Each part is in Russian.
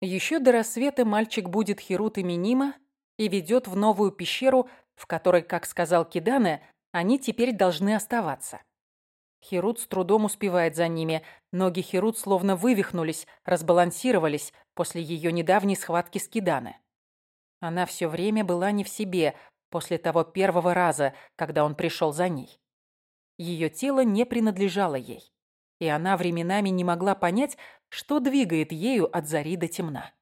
Еще до рассвета мальчик будет Херут и Минима и ведет в новую пещеру, в которой, как сказал Кидане, они теперь должны оставаться. Херут с трудом успевает за ними. Ноги Херут словно вывихнулись, разбалансировались после ее недавней схватки с Кидане. Она все время была не в себе после того первого раза, когда он пришел за ней. Ее тело не принадлежало ей, и она временами не могла понять, что двигает ею от зари до темна.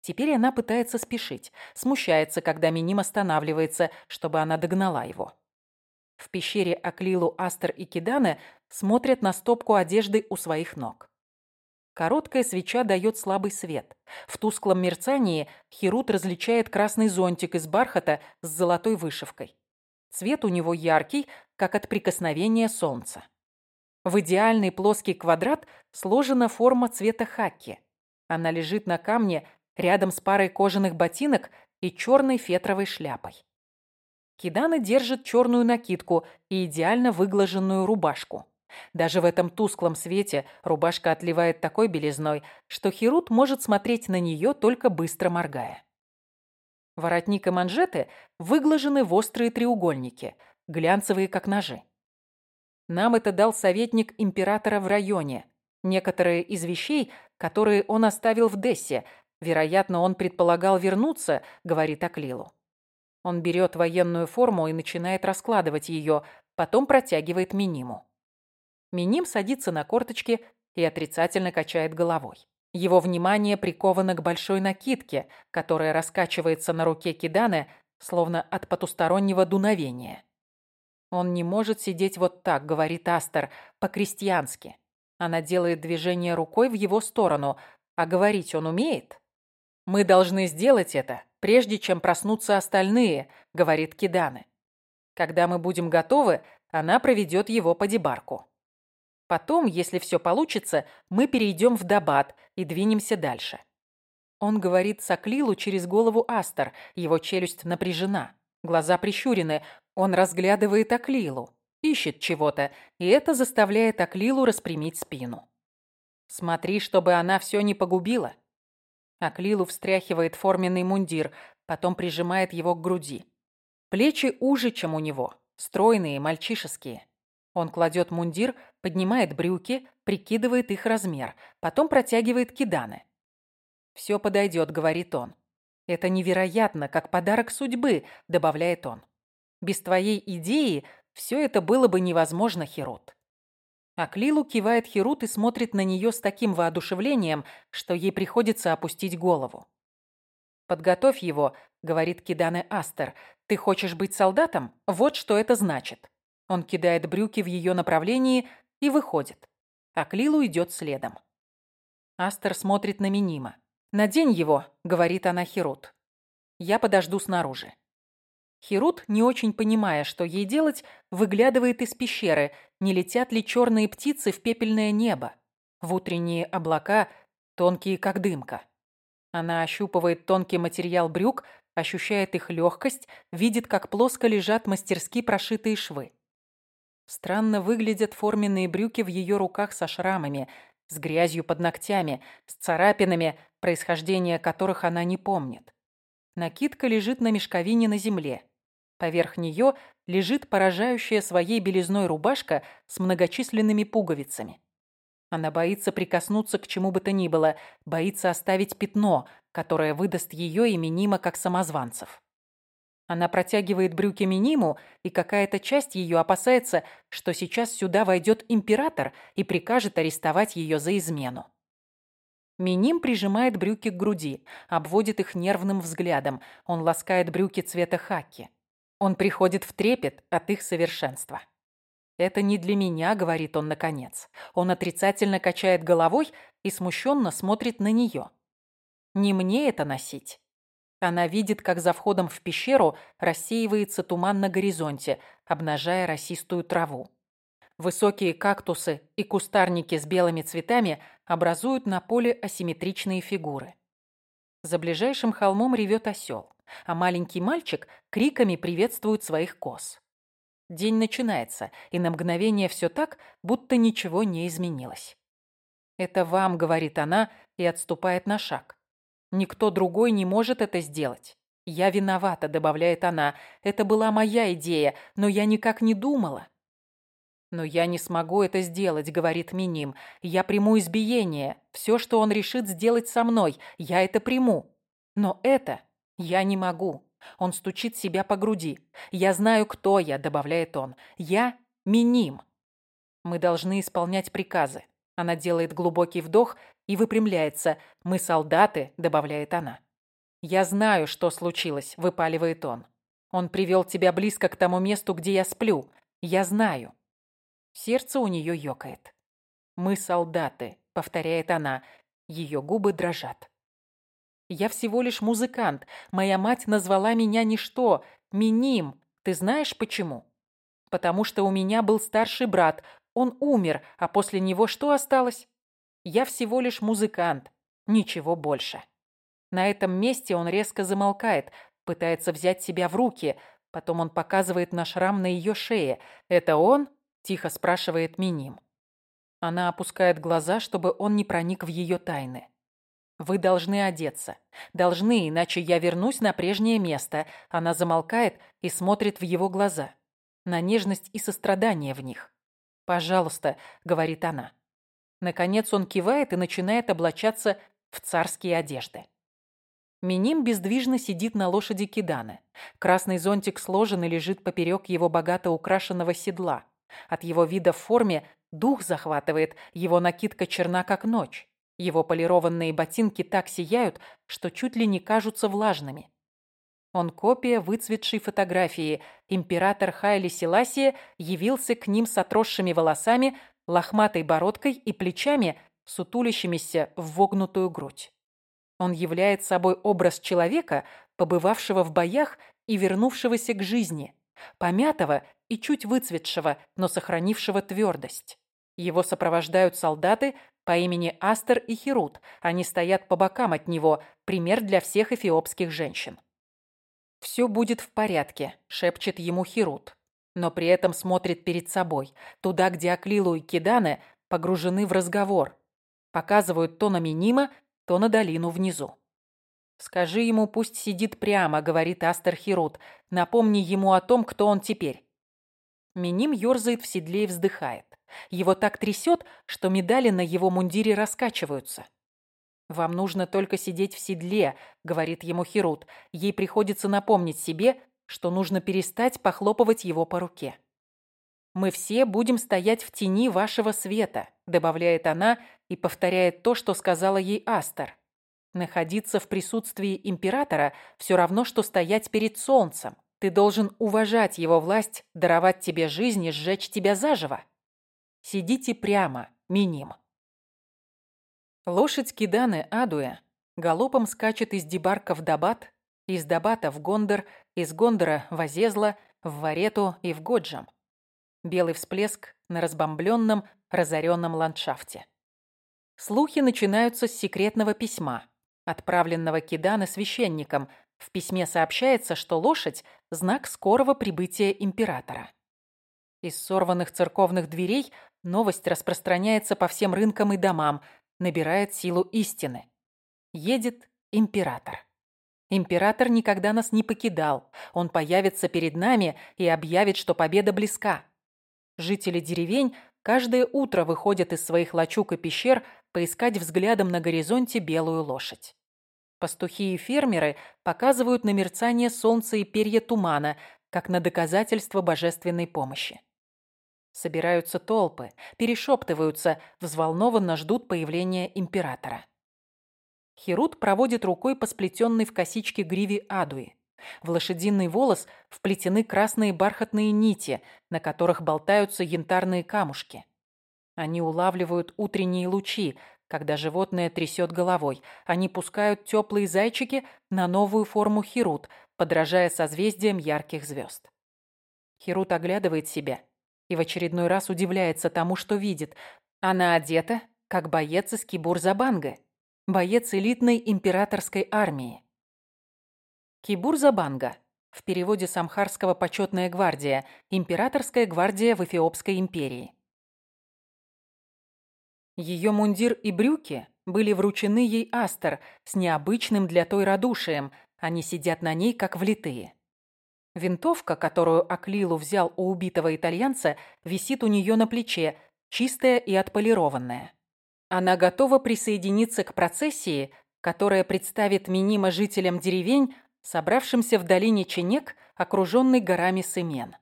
Теперь она пытается спешить, смущается, когда Миним останавливается, чтобы она догнала его. В пещере Аклилу, Астер и Кидане смотрят на стопку одежды у своих ног. Короткая свеча дает слабый свет. В тусклом мерцании Херут различает красный зонтик из бархата с золотой вышивкой. Цвет у него яркий, как от прикосновения солнца. В идеальный плоский квадрат сложена форма цвета хаки. Она лежит на камне рядом с парой кожаных ботинок и черной фетровой шляпой. Кидана держит черную накидку и идеально выглаженную рубашку. Даже в этом тусклом свете рубашка отливает такой белизной, что Херут может смотреть на нее, только быстро моргая. Воротник и манжеты выглажены в острые треугольники, глянцевые, как ножи. Нам это дал советник императора в районе. Некоторые из вещей, которые он оставил в Дессе, вероятно, он предполагал вернуться, говорит Аклилу. Он берет военную форму и начинает раскладывать ее, потом протягивает Миниму. Миним садится на корточки и отрицательно качает головой. Его внимание приковано к большой накидке, которая раскачивается на руке Киданы, словно от потустороннего дуновения. «Он не может сидеть вот так», — говорит Астер, по-крестьянски. Она делает движение рукой в его сторону, а говорить он умеет? «Мы должны сделать это, прежде чем проснутся остальные», — говорит Киданы. «Когда мы будем готовы, она проведет его по дебарку. Потом, если все получится, мы перейдем в Дабат и двинемся дальше». Он говорит Саклилу через голову Астер, его челюсть напряжена, глаза прищурены, он разглядывает Аклилу, ищет чего-то, и это заставляет Аклилу распрямить спину. «Смотри, чтобы она все не погубила», Аклилу встряхивает форменный мундир, потом прижимает его к груди. Плечи уже, чем у него, стройные, мальчишеские. Он кладет мундир, поднимает брюки, прикидывает их размер, потом протягивает киданы. «Все подойдет», — говорит он. «Это невероятно, как подарок судьбы», — добавляет он. «Без твоей идеи все это было бы невозможно, Херот». А Клилу кивает Херут и смотрит на нее с таким воодушевлением, что ей приходится опустить голову. «Подготовь его», — говорит Кидане Астер. «Ты хочешь быть солдатом? Вот что это значит». Он кидает брюки в ее направлении и выходит. А Клилу идет следом. Астер смотрит на Минима. «Надень его», — говорит она Херут. «Я подожду снаружи». Херут, не очень понимая, что ей делать, выглядывает из пещеры, не летят ли черные птицы в пепельное небо, в утренние облака, тонкие как дымка. Она ощупывает тонкий материал брюк, ощущает их легкость, видит, как плоско лежат мастерски прошитые швы. Странно выглядят форменные брюки в ее руках со шрамами, с грязью под ногтями, с царапинами, происхождения которых она не помнит. Накидка лежит на мешковине на земле. Поверх нее лежит поражающая своей белизной рубашка с многочисленными пуговицами. Она боится прикоснуться к чему бы то ни было, боится оставить пятно, которое выдаст ее именимо как самозванцев. Она протягивает брюки Миниму, и какая-то часть ее опасается, что сейчас сюда войдет император и прикажет арестовать ее за измену. Миним прижимает брюки к груди, обводит их нервным взглядом. Он ласкает брюки цвета хаки. Он приходит в трепет от их совершенства. «Это не для меня», — говорит он наконец. Он отрицательно качает головой и смущенно смотрит на нее. «Не мне это носить». Она видит, как за входом в пещеру рассеивается туман на горизонте, обнажая росистую траву. Высокие кактусы и кустарники с белыми цветами образуют на поле асимметричные фигуры. За ближайшим холмом ревет осел а маленький мальчик криками приветствует своих коз. День начинается, и на мгновение все так, будто ничего не изменилось. «Это вам», — говорит она, и отступает на шаг. Никто другой не может это сделать. «Я виновата», — добавляет она. «Это была моя идея, но я никак не думала». «Но я не смогу это сделать», — говорит Миним. «Я приму избиение. Все, что он решит сделать со мной, я это приму. Но это я не могу». Он стучит себя по груди. «Я знаю, кто я», — добавляет он. «Я Миним». Мы должны исполнять приказы. Она делает глубокий вдох и выпрямляется. «Мы солдаты», — добавляет она. «Я знаю, что случилось», — выпаливает он. «Он привел тебя близко к тому месту, где я сплю. Я знаю». Сердце у нее ёкает. «Мы солдаты», — повторяет она. Ее губы дрожат. «Я всего лишь музыкант. Моя мать назвала меня ничто. Миним. Ты знаешь почему?» «Потому что у меня был старший брат. Он умер, а после него что осталось? Я всего лишь музыкант. Ничего больше». На этом месте он резко замолкает, пытается взять себя в руки. Потом он показывает на шрам на ее шее. «Это он?» – тихо спрашивает Миним. Она опускает глаза, чтобы он не проник в ее тайны. «Вы должны одеться. Должны, иначе я вернусь на прежнее место». Она замолкает и смотрит в его глаза. На нежность и сострадание в них. «Пожалуйста», — говорит она. Наконец он кивает и начинает облачаться в царские одежды. Миним бездвижно сидит на лошади Киданы. Красный зонтик сложен и лежит поперек его богато украшенного седла. От его вида в форме дух захватывает, его накидка черна, как ночь. Его полированные ботинки так сияют, что чуть ли не кажутся влажными. Он копия выцветшей фотографии. Император Хайли Селасия явился к ним с отросшими волосами, лохматой бородкой и плечами, сутулящимися в вогнутую грудь. Он являет собой образ человека, побывавшего в боях и вернувшегося к жизни, помятого и чуть выцветшего, но сохранившего твердость. Его сопровождают солдаты по имени Астер и Херут. Они стоят по бокам от него, пример для всех эфиопских женщин. «Все будет в порядке», — шепчет ему Херут, но при этом смотрит перед собой, туда, где Аклилу и Кидане погружены в разговор. Показывают то на Минима, то на долину внизу. «Скажи ему, пусть сидит прямо», — говорит Астер Хирут. «Напомни ему о том, кто он теперь». Миним ёрзает в седле и вздыхает. Его так трясет, что медали на его мундире раскачиваются. «Вам нужно только сидеть в седле», — говорит ему Хирут. Ей приходится напомнить себе, что нужно перестать похлопывать его по руке. «Мы все будем стоять в тени вашего света», — добавляет она и повторяет то, что сказала ей Астер. «Находиться в присутствии императора все равно, что стоять перед солнцем. Ты должен уважать его власть, даровать тебе жизнь и сжечь тебя заживо. Сидите прямо, миним». Лошадь Киданы Адуя галопом скачет из Дебарка в Дабат, из Дабата в Гондор, из Гондора в Азезла, в Варету и в Годжам. Белый всплеск на разбомбленном, разоренном ландшафте. Слухи начинаются с секретного письма, отправленного Кидана священником. В письме сообщается, что лошадь – знак скорого прибытия императора. Из сорванных церковных дверей новость распространяется по всем рынкам и домам, набирает силу истины. Едет император. Император никогда нас не покидал. Он появится перед нами и объявит, что победа близка. Жители деревень каждое утро выходят из своих лачуг и пещер поискать взглядом на горизонте белую лошадь. Пастухи и фермеры показывают на мерцание солнца и перья тумана, как на доказательство божественной помощи. Собираются толпы, перешептываются, взволнованно ждут появления императора. Херут проводит рукой по сплетенной в косичке гриве Адуи. В лошадиный волос вплетены красные бархатные нити, на которых болтаются янтарные камушки. Они улавливают утренние лучи, когда животное трясет головой. Они пускают теплые зайчики на новую форму Хирут, подражая созвездиям ярких звезд. Хирут оглядывает себя и в очередной раз удивляется тому, что видит. Она одета, как боец из Кибур-Забанга, боец элитной императорской армии. Кибур-Забанга. В переводе с амхарского «почетная гвардия», императорская гвардия в Эфиопской империи. Ее мундир и брюки были вручены ей Астер с необычным для той радушием. Они сидят на ней, как влитые. Винтовка, которую Аклилу взял у убитого итальянца, висит у нее на плече, чистая и отполированная. Она готова присоединиться к процессии, которая представит Минима жителям деревень, собравшимся в долине Ченек, окруженной горами Сымен.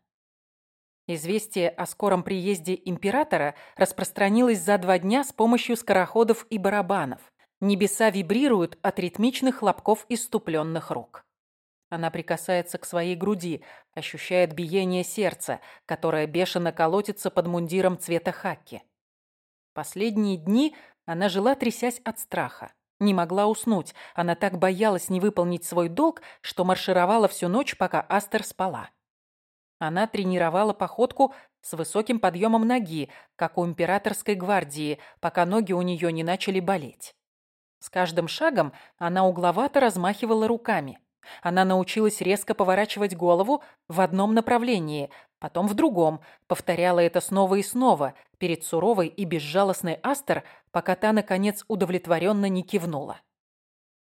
Известие о скором приезде императора распространилось за два дня с помощью скороходов и барабанов. Небеса вибрируют от ритмичных хлопков иступленных рук. Она прикасается к своей груди, ощущает биение сердца, которое бешено колотится под мундиром цвета хаки. Последние дни она жила, трясясь от страха. Не могла уснуть. Она так боялась не выполнить свой долг, что маршировала всю ночь, пока Астер спала. Она тренировала походку с высоким подъемом ноги, как у императорской гвардии, пока ноги у нее не начали болеть. С каждым шагом она угловато размахивала руками. Она научилась резко поворачивать голову в одном направлении, потом в другом, повторяла это снова и снова перед суровой и безжалостной Астер, пока та, наконец, удовлетворенно не кивнула.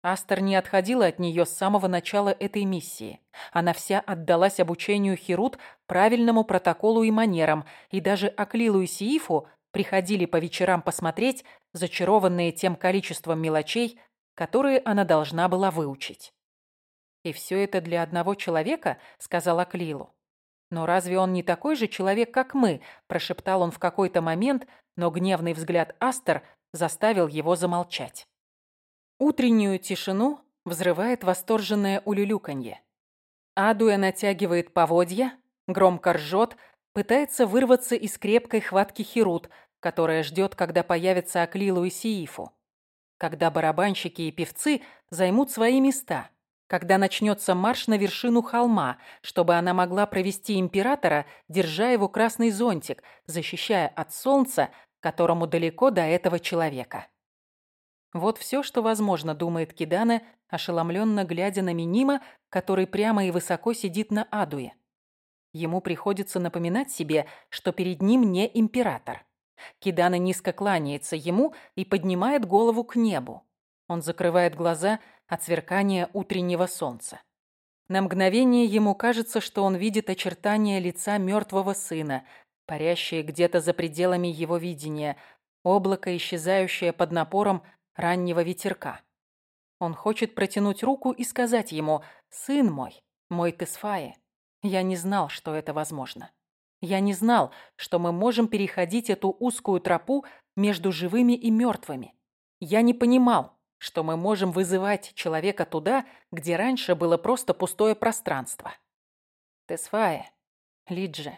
Астер не отходила от нее с самого начала этой миссии. Она вся отдалась обучению Херут правильному протоколу и манерам, и даже Аклилу и Сиифу приходили по вечерам посмотреть, зачарованные тем количеством мелочей, которые она должна была выучить. «И все это для одного человека?» — сказала Клилу. «Но разве он не такой же человек, как мы?» — прошептал он в какой-то момент, но гневный взгляд Астер заставил его замолчать. Утреннюю тишину взрывает восторженное улюлюканье. Адуя натягивает поводья, громко ржет, пытается вырваться из крепкой хватки Херут, которая ждет, когда появятся Аклилу и Сиифу. Когда барабанщики и певцы займут свои места – когда начнется марш на вершину холма, чтобы она могла провести императора, держа его красный зонтик, защищая от солнца, которому далеко до этого человека. Вот все, что возможно, думает Кидана, ошеломленно глядя на Минима, который прямо и высоко сидит на Адуе. Ему приходится напоминать себе, что перед ним не император. Кидана низко кланяется ему и поднимает голову к небу. Он закрывает глаза от сверкания утреннего солнца. На мгновение ему кажется, что он видит очертания лица мертвого сына, парящие где-то за пределами его видения, облако, исчезающее под напором раннего ветерка. Он хочет протянуть руку и сказать ему «Сын мой, мой Тесфае, я не знал, что это возможно. Я не знал, что мы можем переходить эту узкую тропу между живыми и мертвыми. Я не понимал, что мы можем вызывать человека туда, где раньше было просто пустое пространство. Тесфае, Лидже,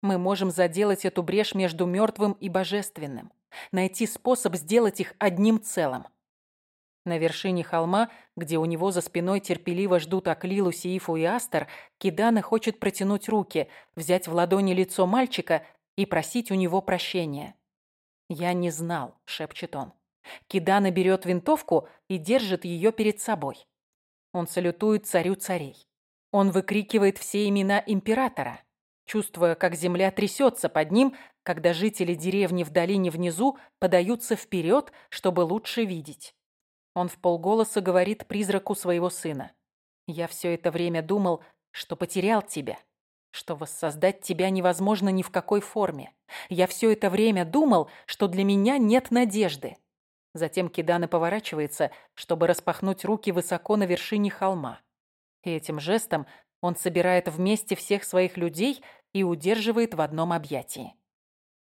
мы можем заделать эту брешь между мертвым и божественным, найти способ сделать их одним целым. На вершине холма, где у него за спиной терпеливо ждут Аклилу, Сиифу и Астер, Кидана хочет протянуть руки, взять в ладони лицо мальчика и просить у него прощения. «Я не знал», — шепчет он. Кидана берет винтовку и держит ее перед собой. Он салютует царю царей. Он выкрикивает все имена императора, чувствуя, как земля трясется под ним, когда жители деревни в долине внизу подаются вперед, чтобы лучше видеть. Он в полголоса говорит призраку своего сына. «Я все это время думал, что потерял тебя, что воссоздать тебя невозможно ни в какой форме. Я все это время думал, что для меня нет надежды. Затем Кидана поворачивается, чтобы распахнуть руки высоко на вершине холма. И этим жестом он собирает вместе всех своих людей и удерживает в одном объятии.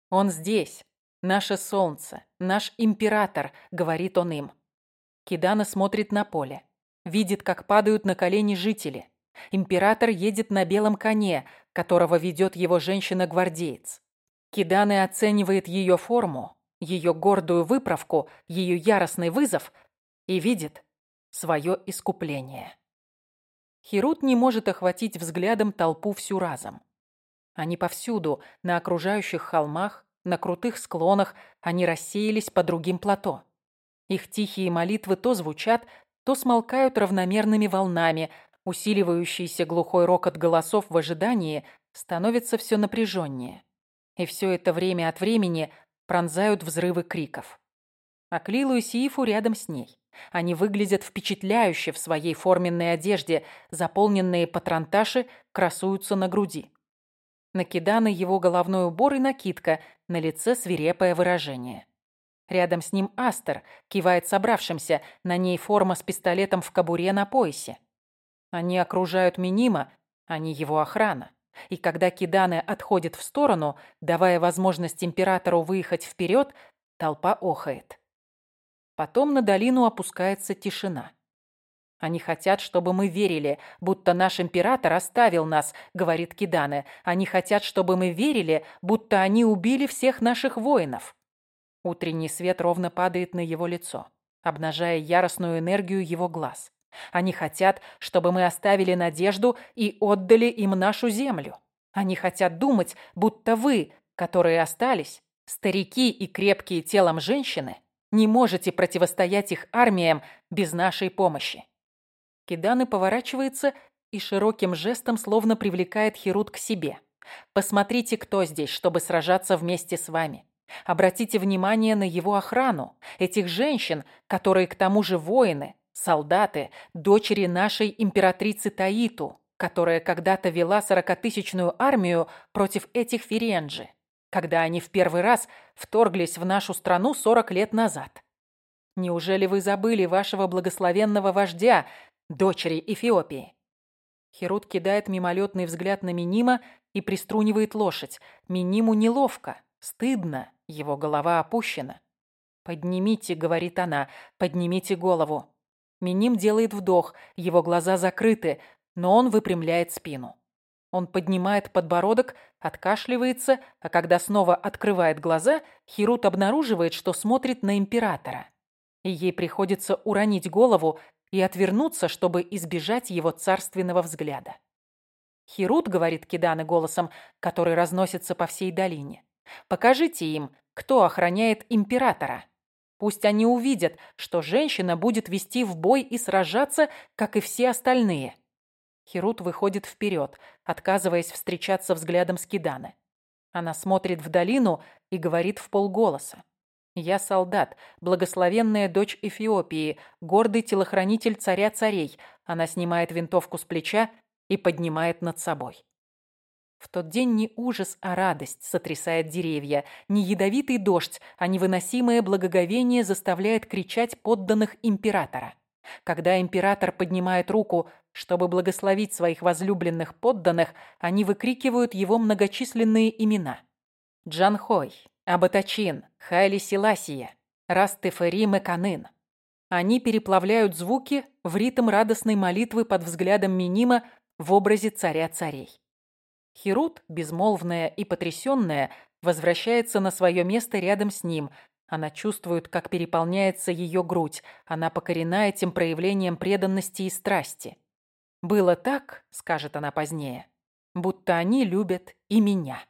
«Он здесь, наше солнце, наш император», — говорит он им. Кидана смотрит на поле, видит, как падают на колени жители. Император едет на белом коне, которого ведет его женщина-гвардеец. Киданы оценивает ее форму, ее гордую выправку, ее яростный вызов и видит свое искупление. Херут не может охватить взглядом толпу всю разом. Они повсюду, на окружающих холмах, на крутых склонах, они рассеялись по другим плато. Их тихие молитвы то звучат, то смолкают равномерными волнами, усиливающийся глухой рокот голосов в ожидании становится все напряженнее. И все это время от времени пронзают взрывы криков. Аклилу и Сиифу рядом с ней. Они выглядят впечатляюще в своей форменной одежде, заполненные патронташи красуются на груди. На Кидана его головной убор и накидка, на лице свирепое выражение. Рядом с ним Астер кивает собравшимся, на ней форма с пистолетом в кобуре на поясе. Они окружают Минима, они его охрана. И когда Киданы отходит в сторону, давая возможность императору выехать вперед, толпа охает. Потом на долину опускается тишина. «Они хотят, чтобы мы верили, будто наш император оставил нас», — говорит Кидане. «Они хотят, чтобы мы верили, будто они убили всех наших воинов». Утренний свет ровно падает на его лицо, обнажая яростную энергию его глаз. Они хотят, чтобы мы оставили надежду и отдали им нашу землю. Они хотят думать, будто вы, которые остались, старики и крепкие телом женщины, не можете противостоять их армиям без нашей помощи. Киданы поворачивается и широким жестом словно привлекает Херут к себе. Посмотрите, кто здесь, чтобы сражаться вместе с вами. Обратите внимание на его охрану, этих женщин, которые к тому же воины, солдаты, дочери нашей императрицы Таиту, которая когда-то вела сорокатысячную армию против этих ференджи когда они в первый раз вторглись в нашу страну 40 лет назад. Неужели вы забыли вашего благословенного вождя, дочери Эфиопии?» Херут кидает мимолетный взгляд на Минима и приструнивает лошадь. Миниму неловко, стыдно, его голова опущена. «Поднимите», — говорит она, — «поднимите голову». Миним делает вдох, его глаза закрыты, но он выпрямляет спину. Он поднимает подбородок, откашливается, а когда снова открывает глаза, Хирут обнаруживает, что смотрит на императора. И ей приходится уронить голову и отвернуться, чтобы избежать его царственного взгляда. «Хирут», — говорит Кидана голосом, который разносится по всей долине, — «покажите им, кто охраняет императора. Пусть они увидят, что женщина будет вести в бой и сражаться, как и все остальные». Херут выходит вперед, отказываясь встречаться взглядом с Киданы. Она смотрит в долину и говорит в полголоса. «Я солдат, благословенная дочь Эфиопии, гордый телохранитель царя царей». Она снимает винтовку с плеча и поднимает над собой. В тот день не ужас, а радость сотрясает деревья, не ядовитый дождь, а невыносимое благоговение заставляет кричать подданных императора. Когда император поднимает руку, чтобы благословить своих возлюбленных подданных, они выкрикивают его многочисленные имена. Джанхой, Абатачин, Хайли Силасия, Растефери Меканын. Они переплавляют звуки в ритм радостной молитвы под взглядом Минима в образе царя царей. Херут, безмолвная и потрясенная, возвращается на свое место рядом с ним, она чувствует, как переполняется ее грудь. Она покорена этим проявлением преданности и страсти. «Было так», — скажет она позднее, — «будто они любят и меня».